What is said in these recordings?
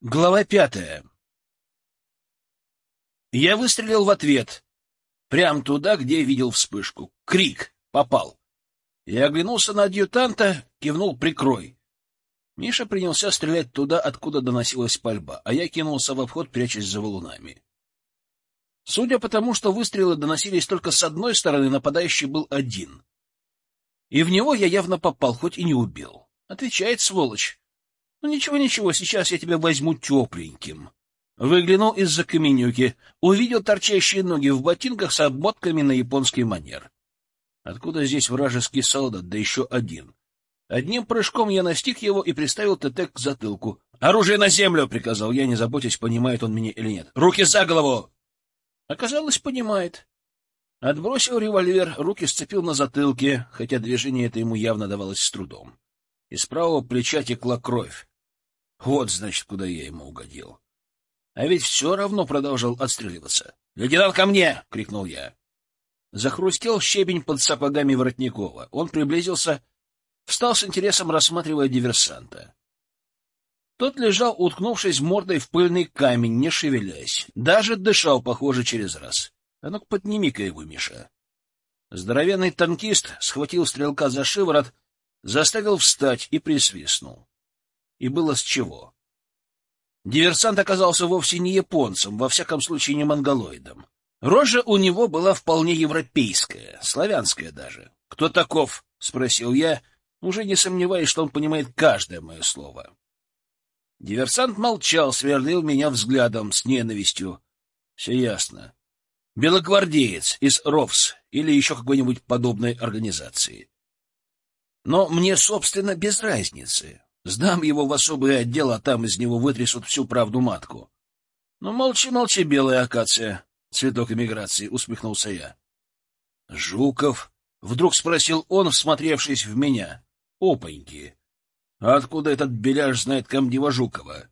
Глава пятая. Я выстрелил в ответ. Прям туда, где видел вспышку. Крик. Попал. Я оглянулся на адъютанта, кивнул «прикрой». Миша принялся стрелять туда, откуда доносилась пальба, а я кинулся в обход, прячась за валунами. Судя по тому, что выстрелы доносились только с одной стороны, нападающий был один. И в него я явно попал, хоть и не убил. Отвечает сволочь. Ну ничего, ничего, сейчас я тебя возьму тепленьким. Выглянул из-за каменюки, увидел торчащие ноги в ботинках с обмотками на японский манер. Откуда здесь вражеский солдат, да еще один? Одним прыжком я настиг его и приставил ТТ к затылку. «Оружие на землю!» — приказал я, не заботясь, понимает он меня или нет. «Руки за голову!» Оказалось, понимает. Отбросил револьвер, руки сцепил на затылке, хотя движение это ему явно давалось с трудом. Из правого плеча текла кровь. Вот, значит, куда я ему угодил. А ведь все равно продолжал отстреливаться. «Лейтенант, ко мне!» — крикнул я. Захрустел щебень под сапогами Воротникова. Он приблизился, встал с интересом, рассматривая диверсанта. Тот лежал, уткнувшись мордой в пыльный камень, не шевелясь. Даже дышал, похоже, через раз. А ну-ка, подними-ка его, Миша. Здоровенный танкист схватил стрелка за шиворот, заставил встать и присвистнул. И было с чего. Диверсант оказался вовсе не японцем, во всяком случае не монголоидом. Рожа у него была вполне европейская, славянская даже. — Кто таков? — спросил я, уже не сомневаясь, что он понимает каждое мое слово. Диверсант молчал, сверлил меня взглядом с ненавистью. Все ясно. Белогвардеец из РОВС или еще какой-нибудь подобной организации. Но мне, собственно, без разницы. Сдам его в особый отдел, а там из него вытрясут всю правду матку. — Ну, молчи-молчи, белая акация, цветок эмиграции, — усмехнулся я. — Жуков? — вдруг спросил он, всмотревшись в меня. — Опаньки! А откуда этот беляш знает комдива Жукова?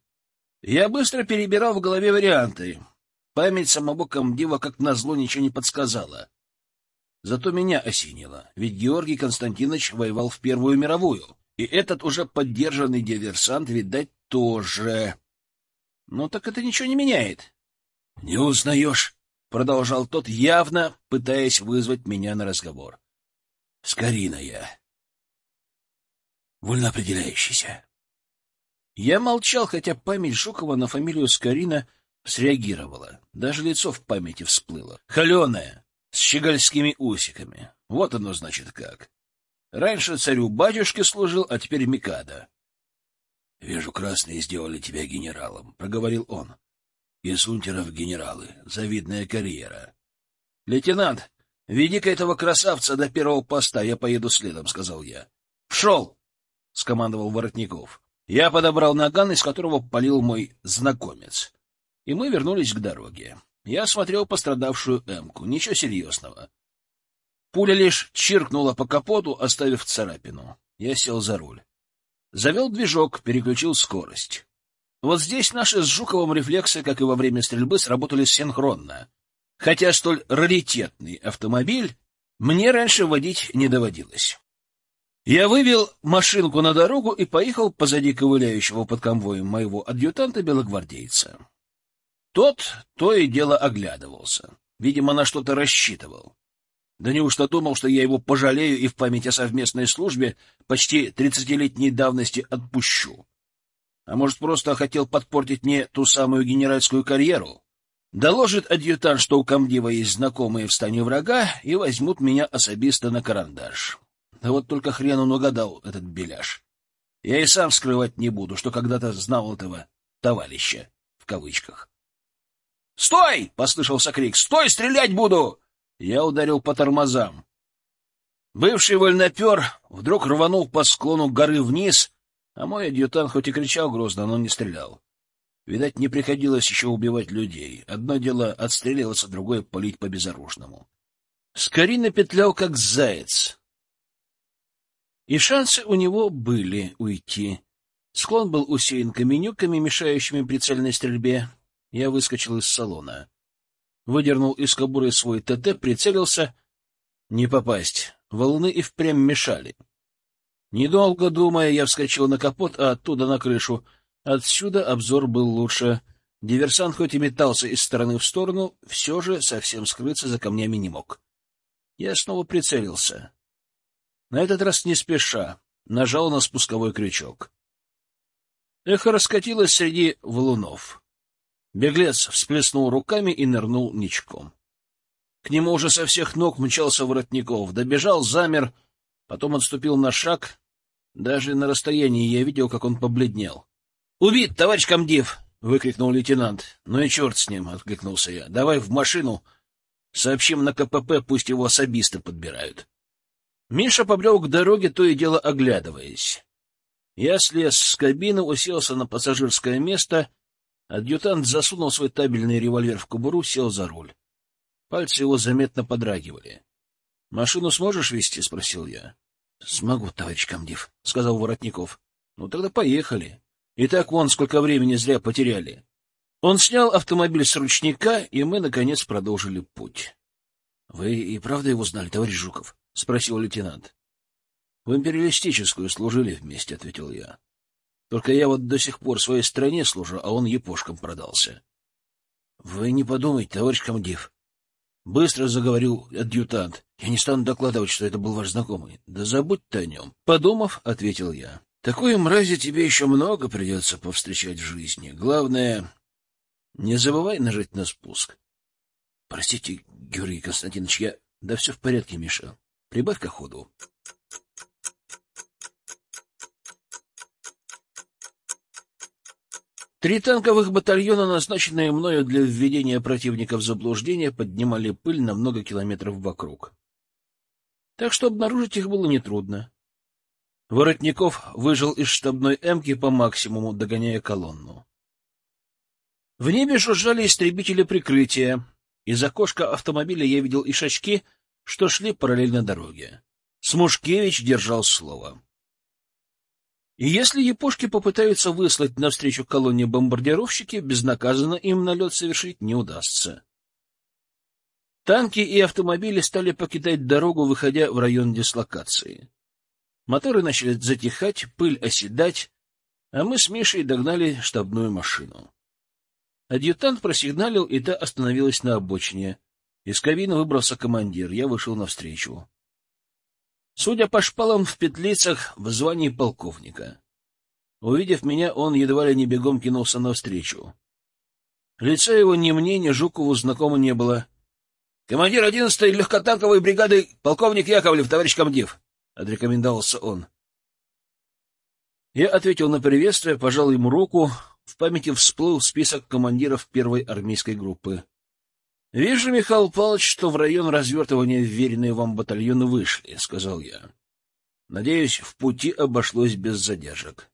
Я быстро перебирал в голове варианты. Память самого комдива, как назло, ничего не подсказала. Зато меня осенило, ведь Георгий Константинович воевал в Первую мировую. И этот уже поддержанный диверсант, видать, тоже. Ну так это ничего не меняет. — Не узнаешь? — продолжал тот, явно пытаясь вызвать меня на разговор. — Скорина я. Вольноопределяющийся. Я молчал, хотя память Жукова на фамилию Скорина среагировала. Даже лицо в памяти всплыло. Холеное, с щегольскими усиками. Вот оно, значит, как. Раньше царю-батюшке служил, а теперь Микада. — Вижу, красные сделали тебя генералом, — проговорил он. — Из унтеров генералы. Завидная карьера. — Лейтенант, веди-ка этого красавца до первого поста, я поеду следом, — сказал я. — Пшел! — скомандовал Воротников. Я подобрал наган, из которого полил мой знакомец. И мы вернулись к дороге. Я осмотрел пострадавшую эмку. Ничего серьезного. Пуля лишь чиркнула по капоту, оставив царапину. Я сел за руль. Завел движок, переключил скорость. Вот здесь наши с Жуковым рефлексы, как и во время стрельбы, сработали синхронно. Хотя столь раритетный автомобиль мне раньше водить не доводилось. Я вывел машинку на дорогу и поехал позади ковыляющего под конвоем моего адъютанта-белогвардейца. Тот то и дело оглядывался. Видимо, на что-то рассчитывал. Да неужто думал, что я его пожалею и в память о совместной службе почти тридцатилетней давности отпущу? А может, просто хотел подпортить мне ту самую генеральскую карьеру? Доложит адъютант, что у комдива есть знакомые в стане врага, и возьмут меня особисто на карандаш. Да вот только хрен он угадал, этот беляш. Я и сам скрывать не буду, что когда-то знал этого «товарища» в кавычках. «Стой!» — послышался крик. «Стой! Стрелять буду!» Я ударил по тормозам. Бывший вольнопер вдруг рванул по склону горы вниз, а мой адъютант хоть и кричал грозно, но не стрелял. Видать, не приходилось еще убивать людей. Одно дело отстреливаться, другое — палить по безоружному. Скорина петлял, как заяц. И шансы у него были уйти. Склон был усеян каменюками, мешающими прицельной стрельбе. Я выскочил из салона выдернул из кобуры свой ТТ, прицелился. Не попасть. Волны и впрямь мешали. Недолго думая, я вскочил на капот, а оттуда на крышу. Отсюда обзор был лучше. Диверсант хоть и метался из стороны в сторону, все же совсем скрыться за камнями не мог. Я снова прицелился. На этот раз не спеша, нажал на спусковой крючок. Эхо раскатилось среди валунов. Беглец всплеснул руками и нырнул ничком. К нему уже со всех ног мчался Воротников. Добежал, замер, потом отступил на шаг. Даже на расстоянии я видел, как он побледнел. — Убит, товарищ комдив! — выкрикнул лейтенант. — Ну и черт с ним! — откликнулся я. — Давай в машину. Сообщим на КПП, пусть его особисты подбирают. Миша побрел к дороге, то и дело оглядываясь. Я слез с кабины, уселся на пассажирское место — Адъютант засунул свой табельный револьвер в кобуру, сел за руль. Пальцы его заметно подрагивали. — Машину сможешь вести? — спросил я. — Смогу, товарищ комдив, — сказал Воротников. — Ну, тогда поехали. И так вон сколько времени зря потеряли. Он снял автомобиль с ручника, и мы, наконец, продолжили путь. — Вы и правда его знали, товарищ Жуков? — спросил лейтенант. — В империалистическую служили вместе, — ответил я. Только я вот до сих пор своей стране служу, а он епошкам продался. — Вы не подумайте, товарищ комдив. Быстро заговорил адъютант. Я не стану докладывать, что это был ваш знакомый. Да забудь-то о нем. Подумав, ответил я. Такой мрази тебе еще много придется повстречать в жизни. Главное, не забывай нажать на спуск. Простите, Георгий Константинович, я... Да все в порядке, Миша. Прибавь к ходу. Три танковых батальона, назначенные мною для введения противника в заблуждение, поднимали пыль на много километров вокруг. Так что обнаружить их было нетрудно. Воротников выжил из штабной эмки по максимуму, догоняя колонну. В небе жужжали истребители прикрытия. Из окошка автомобиля я видел ишачки, что шли параллельно дороге. Смушкевич держал слово. И если япошки попытаются выслать навстречу колонне бомбардировщики, безнаказанно им налет совершить не удастся. Танки и автомобили стали покидать дорогу, выходя в район дислокации. Моторы начали затихать, пыль оседать, а мы с Мишей догнали штабную машину. Адъютант просигналил, и та остановилась на обочине. Из кабины выбрался командир, я вышел навстречу. Судя по шпалам в петлицах, в звании полковника. Увидев меня, он едва ли не бегом кинулся навстречу. Лица его ни мне, ни Жукову знакомо не было. — Командир одиннадцатой легкотанковой бригады, полковник Яковлев, товарищ комдив, — отрекомендовался он. Я ответил на приветствие, пожал ему руку. В памяти всплыл список командиров первой армейской группы. — Вижу, Михаил Павлович, что в район развертывания вверенные вам батальоны вышли, — сказал я. Надеюсь, в пути обошлось без задержек.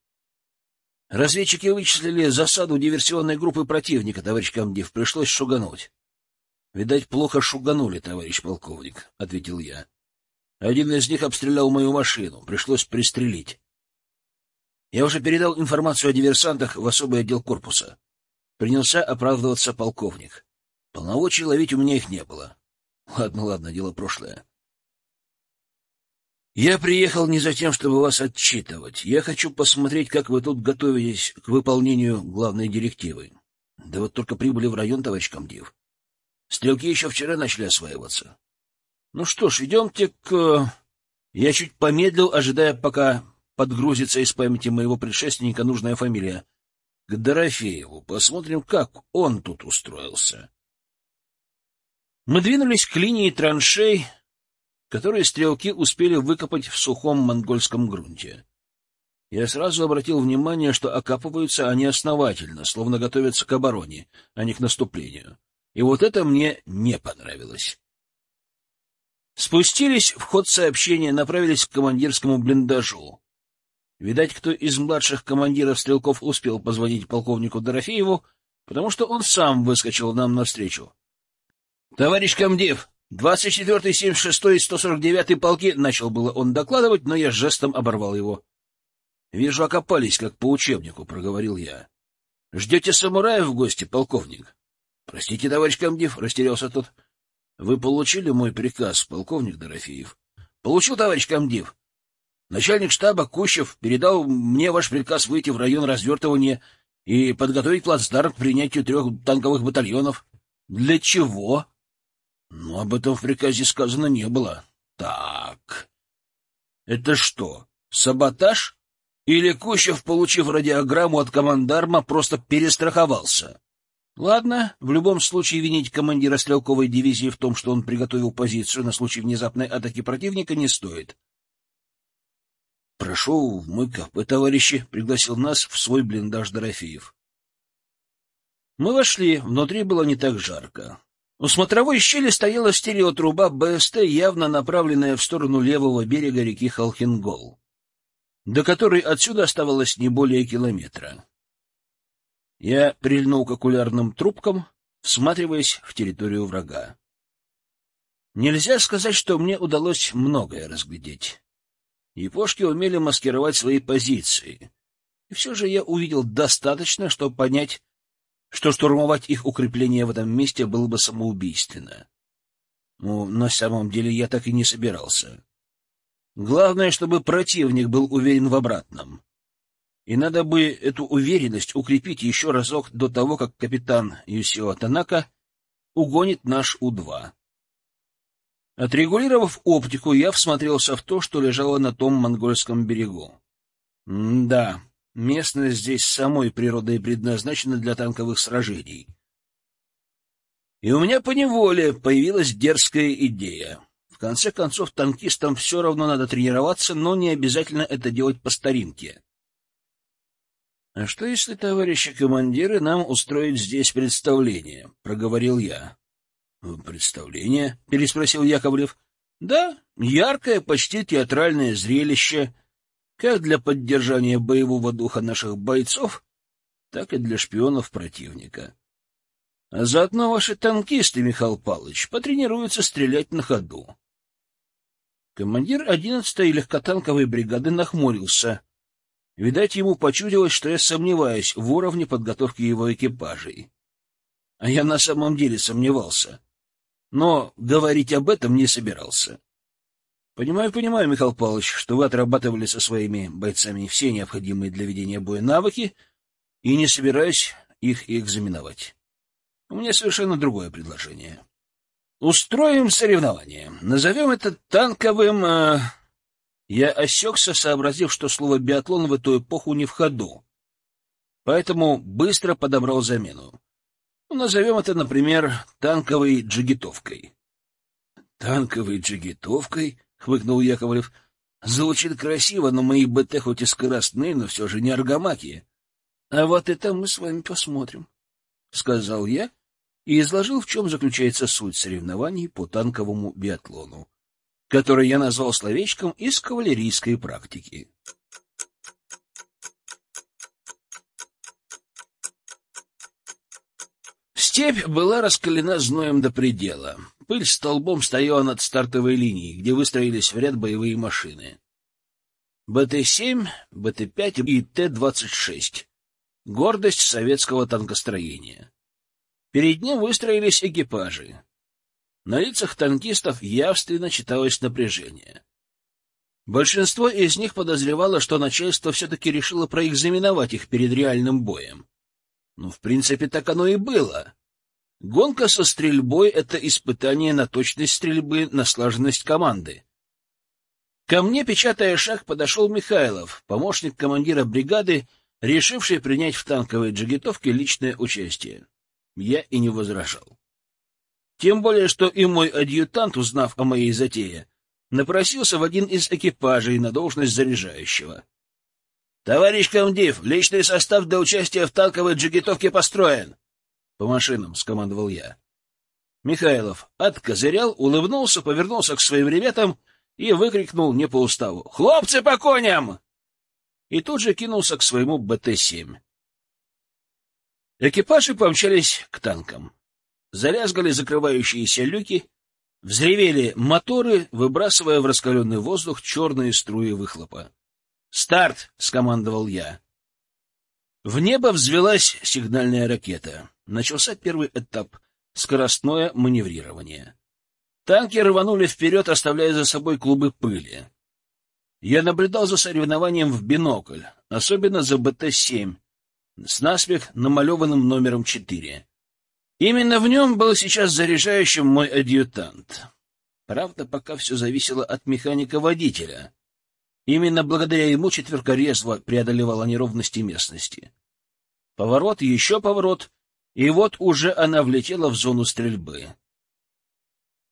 Разведчики вычислили засаду диверсионной группы противника, товарищ комдив. Пришлось шугануть. — Видать, плохо шуганули, товарищ полковник, — ответил я. Один из них обстрелял мою машину. Пришлось пристрелить. Я уже передал информацию о диверсантах в особый отдел корпуса. Принялся оправдываться полковник. Полномочий ловить у меня их не было. Ладно, ладно, дело прошлое. Я приехал не за тем, чтобы вас отчитывать. Я хочу посмотреть, как вы тут готовитесь к выполнению главной директивы. Да вот только прибыли в район, товарищ комдив. Стрелки еще вчера начали осваиваться. Ну что ж, идемте к... Я чуть помедлил, ожидая, пока подгрузится из памяти моего предшественника нужная фамилия. К Дорофееву. Посмотрим, как он тут устроился. Мы двинулись к линии траншей, которые стрелки успели выкопать в сухом монгольском грунте. Я сразу обратил внимание, что окапываются они основательно, словно готовятся к обороне, а не к наступлению. И вот это мне не понравилось. Спустились в ход сообщения, направились к командирскому блиндажу. Видать, кто из младших командиров стрелков успел позвонить полковнику Дорофееву, потому что он сам выскочил нам навстречу. — Товарищ комдив, 24-й, 76-й и 149-й полки, — начал было он докладывать, но я жестом оборвал его. — Вижу, окопались, как по учебнику, — проговорил я. — Ждете самураев в гости, полковник? — Простите, товарищ комдив, — растерялся тот. — Вы получили мой приказ, полковник Дорофеев? — Получил, товарищ комдив. Начальник штаба Кущев передал мне ваш приказ выйти в район развертывания и подготовить плацдарм к принятию трех танковых батальонов. Для чего? Ну, об этом в приказе сказано не было. Так. Это что, саботаж? Или Кущев, получив радиограмму от командарма, просто перестраховался? Ладно, в любом случае винить командира стрелковой дивизии в том, что он приготовил позицию на случай внезапной атаки противника, не стоит. «Прошу в мой КП, товарищи», — пригласил нас в свой блиндаж Дорофеев. Мы вошли, внутри было не так жарко. У смотровой щели стояла стереотруба БСТ, явно направленная в сторону левого берега реки Халхингол, до которой отсюда оставалось не более километра. Я прильнул к окулярным трубкам, всматриваясь в территорию врага. Нельзя сказать, что мне удалось многое разглядеть. Япошки умели маскировать свои позиции. И все же я увидел достаточно, чтобы понять, что штурмовать их укрепление в этом месте было бы самоубийственно. Ну, на самом деле я так и не собирался. Главное, чтобы противник был уверен в обратном. И надо бы эту уверенность укрепить еще разок до того, как капитан Юсио Танака угонит наш У-2. Отрегулировав оптику, я всмотрелся в то, что лежало на том монгольском берегу. М да, местность здесь самой природой предназначена для танковых сражений. И у меня поневоле появилась дерзкая идея. В конце концов, танкистам все равно надо тренироваться, но не обязательно это делать по старинке. — А что, если, товарищи командиры, нам устроить здесь представление? — проговорил я. — Представление? — переспросил Яковлев. — Да, яркое, почти театральное зрелище, как для поддержания боевого духа наших бойцов, так и для шпионов противника. А заодно ваши танкисты, Михаил Павлович, потренируются стрелять на ходу. Командир одиннадцатой легкотанковой бригады нахмурился — Видать, ему почудилось, что я сомневаюсь в уровне подготовки его экипажей. А я на самом деле сомневался. Но говорить об этом не собирался. Понимаю, понимаю, Михаил Павлович, что вы отрабатывали со своими бойцами все необходимые для ведения боя навыки, и не собираюсь их экзаменовать. У меня совершенно другое предложение. Устроим соревнование. Назовем это танковым... Э я осекся, сообразив, что слово «биатлон» в эту эпоху не в ходу, поэтому быстро подобрал замену. Ну, назовем это, например, танковой джигитовкой. — Танковой джигитовкой? — хмыкнул Яковлев. — Звучит красиво, но мои БТ хоть и скоростные, но все же не аргамаки. — А вот это мы с вами посмотрим, — сказал я и изложил, в чем заключается суть соревнований по танковому биатлону который я назвал словечком из кавалерийской практики. Степь была раскалена зноем до предела. Пыль столбом стояла над стартовой линией, где выстроились в ряд боевые машины. БТ-7, БТ-5 и Т-26. Гордость советского танкостроения. Перед ним выстроились экипажи. На лицах танкистов явственно читалось напряжение. Большинство из них подозревало, что начальство все-таки решило проэкзаменовать их перед реальным боем. Ну, в принципе, так оно и было. Гонка со стрельбой — это испытание на точность стрельбы, на слаженность команды. Ко мне, печатая шаг, подошел Михайлов, помощник командира бригады, решивший принять в танковой джигитовке личное участие. Я и не возражал. Тем более, что и мой адъютант, узнав о моей затее, напросился в один из экипажей на должность заряжающего. — Товарищ комдив, личный состав для участия в танковой джигитовке построен. — По машинам, — скомандовал я. Михайлов откозырял, улыбнулся, повернулся к своим ребятам и выкрикнул не по уставу. — Хлопцы по коням! И тут же кинулся к своему БТ-7. Экипажи помчались к танкам. Залязгали закрывающиеся люки, взревели моторы, выбрасывая в раскаленный воздух черные струи выхлопа. «Старт!» — скомандовал я. В небо взвелась сигнальная ракета. Начался первый этап — скоростное маневрирование. Танки рванули вперед, оставляя за собой клубы пыли. Я наблюдал за соревнованием в бинокль, особенно за БТ-7, с наспех намалеванным номером четыре. Именно в нем был сейчас заряжающим мой адъютант. Правда, пока все зависело от механика-водителя. Именно благодаря ему четверка резво преодолевала неровности местности. Поворот, еще поворот, и вот уже она влетела в зону стрельбы.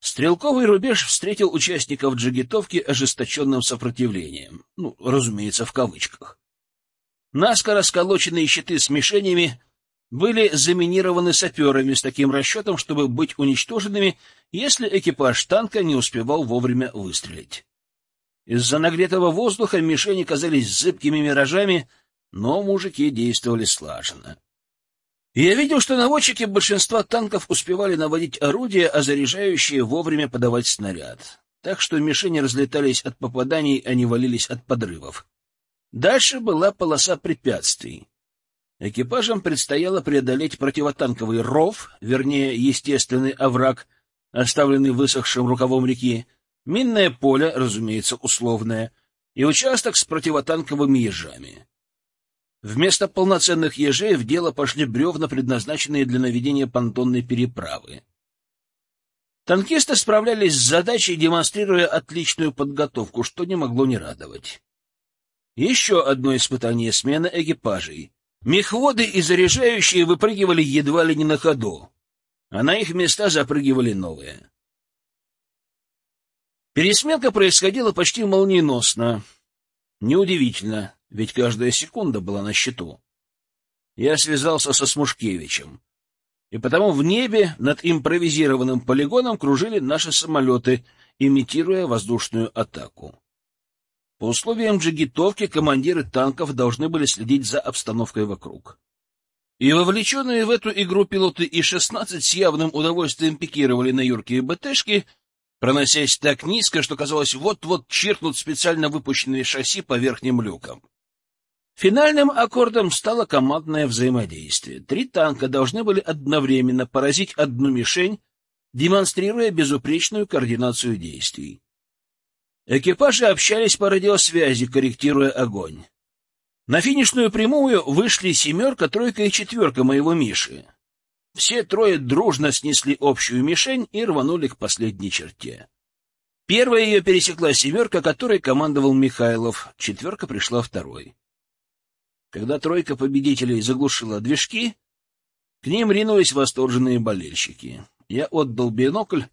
Стрелковый рубеж встретил участников джигитовки ожесточенным сопротивлением. Ну, разумеется, в кавычках. Наскоро сколоченные щиты с мишенями были заминированы саперами с таким расчетом, чтобы быть уничтоженными, если экипаж танка не успевал вовремя выстрелить. Из-за нагретого воздуха мишени казались зыбкими миражами, но мужики действовали слаженно. Я видел, что наводчики большинства танков успевали наводить орудия, а заряжающие вовремя подавать снаряд. Так что мишени разлетались от попаданий, а не валились от подрывов. Дальше была полоса препятствий. Экипажам предстояло преодолеть противотанковый ров, вернее, естественный овраг, оставленный высохшим рукавом реки, минное поле, разумеется, условное, и участок с противотанковыми ежами. Вместо полноценных ежей в дело пошли бревна, предназначенные для наведения понтонной переправы. Танкисты справлялись с задачей, демонстрируя отличную подготовку, что не могло не радовать. Еще одно испытание — смена экипажей. Мехводы и заряжающие выпрыгивали едва ли не на ходу, а на их места запрыгивали новые. Пересменка происходила почти молниеносно. Неудивительно, ведь каждая секунда была на счету. Я связался со Смушкевичем, и потому в небе над импровизированным полигоном кружили наши самолеты, имитируя воздушную атаку. По условиям джигитовки командиры танков должны были следить за обстановкой вокруг. И вовлеченные в эту игру пилоты И-16 с явным удовольствием пикировали на юркие БТшки, проносясь так низко, что казалось, вот-вот чиркнут специально выпущенные шасси по верхним люкам. Финальным аккордом стало командное взаимодействие. Три танка должны были одновременно поразить одну мишень, демонстрируя безупречную координацию действий. Экипажи общались по радиосвязи, корректируя огонь. На финишную прямую вышли семерка, тройка и четверка моего Миши. Все трое дружно снесли общую мишень и рванули к последней черте. Первая ее пересекла семерка, которой командовал Михайлов, четверка пришла второй. Когда тройка победителей заглушила движки, к ним ринулись восторженные болельщики. Я отдал бинокль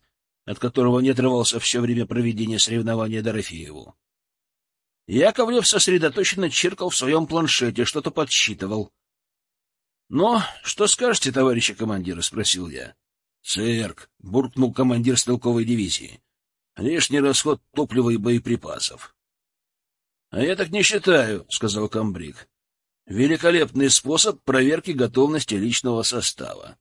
от которого не отрывался все время проведения соревнования Дорофееву. Яковлев сосредоточенно чиркал в своем планшете, что-то подсчитывал. — Но что скажете, товарищи командиры? — спросил я. — Цирк! — буркнул командир стрелковой дивизии. — Лишний расход топлива и боеприпасов. — А я так не считаю, — сказал комбриг. — Великолепный способ проверки готовности личного состава.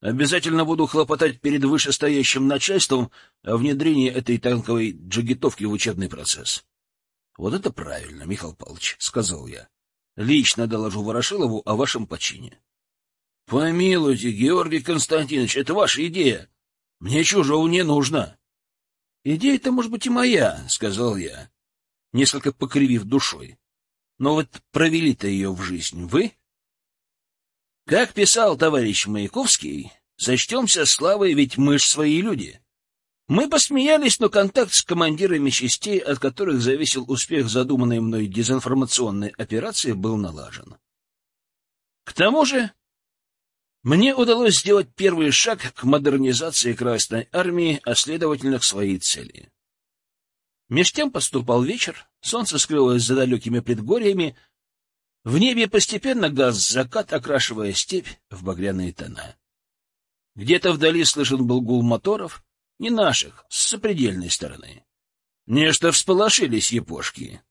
Обязательно буду хлопотать перед вышестоящим начальством о внедрении этой танковой джигитовки в учебный процесс. — Вот это правильно, Михаил Павлович, — сказал я. — Лично доложу Ворошилову о вашем почине. — Помилуйте, Георгий Константинович, это ваша идея. Мне чужого не нужно. — Идея-то, может быть, и моя, — сказал я, несколько покривив душой. — Но вот провели-то ее в жизнь вы? Как писал товарищ Маяковский, сочтемся славой, ведь мы ж свои люди. Мы посмеялись, но контакт с командирами частей, от которых зависел успех задуманной мной дезинформационной операции, был налажен. К тому же мне удалось сделать первый шаг к модернизации Красной Армии, а следовательно к своей цели. Меж тем поступал вечер, солнце скрылось за далекими предгорьями, в небе постепенно газ закат, окрашивая степь в багряные тона. Где-то вдали слышен был гул моторов, не наших, с сопредельной стороны. Нечто всполошились епошки.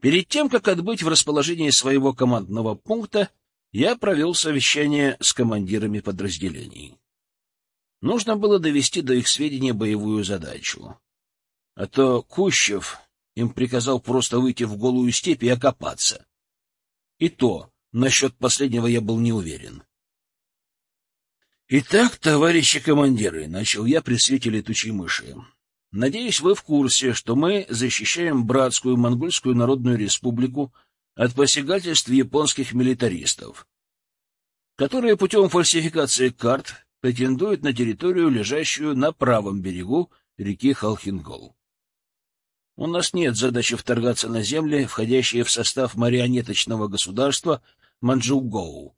Перед тем, как отбыть в расположении своего командного пункта, я провел совещание с командирами подразделений. Нужно было довести до их сведения боевую задачу. А то Кущев им приказал просто выйти в голую степь и окопаться. И то, насчет последнего я был не уверен. «Итак, товарищи командиры», — начал я при свете летучей мыши, — «надеюсь, вы в курсе, что мы защищаем братскую Монгольскую Народную Республику от посягательств японских милитаристов, которые путем фальсификации карт претендуют на территорию, лежащую на правом берегу реки Халхингол. У нас нет задачи вторгаться на земли, входящие в состав марионеточного государства Манчжугоу.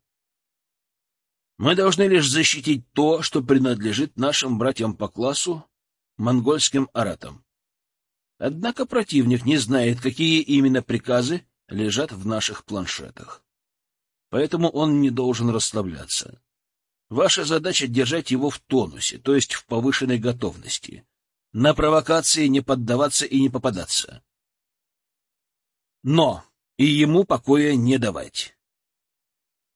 Мы должны лишь защитить то, что принадлежит нашим братьям по классу, монгольским аратам. Однако противник не знает, какие именно приказы лежат в наших планшетах. Поэтому он не должен расслабляться. Ваша задача — держать его в тонусе, то есть в повышенной готовности. На провокации не поддаваться и не попадаться. Но и ему покоя не давать.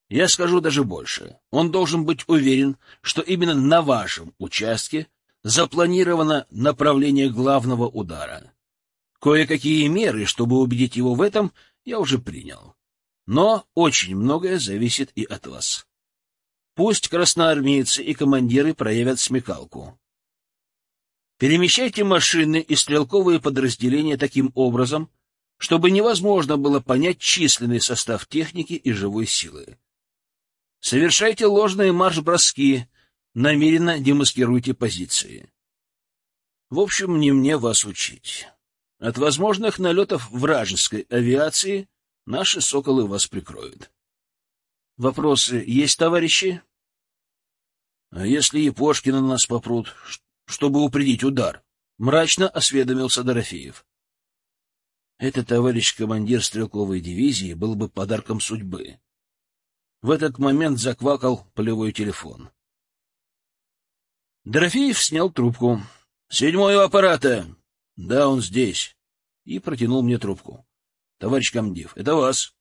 Я скажу даже больше. Он должен быть уверен, что именно на вашем участке запланировано направление главного удара. Кое-какие меры, чтобы убедить его в этом, я уже принял. Но очень многое зависит и от вас. Пусть красноармейцы и командиры проявят смекалку. Перемещайте машины и стрелковые подразделения таким образом, чтобы невозможно было понять численный состав техники и живой силы. Совершайте ложные марш-броски, намеренно демаскируйте позиции. В общем, не мне вас учить. От возможных налетов вражеской авиации наши «Соколы» вас прикроют. Вопросы есть, товарищи? А если япошки на нас попрут, чтобы упредить удар? Мрачно осведомился Дорофеев. Это товарищ командир стрелковой дивизии был бы подарком судьбы. В этот момент заквакал полевой телефон. Дорофеев снял трубку. — Седьмой аппарата. — Да, он здесь и протянул мне трубку. — Товарищ комдив, это вас.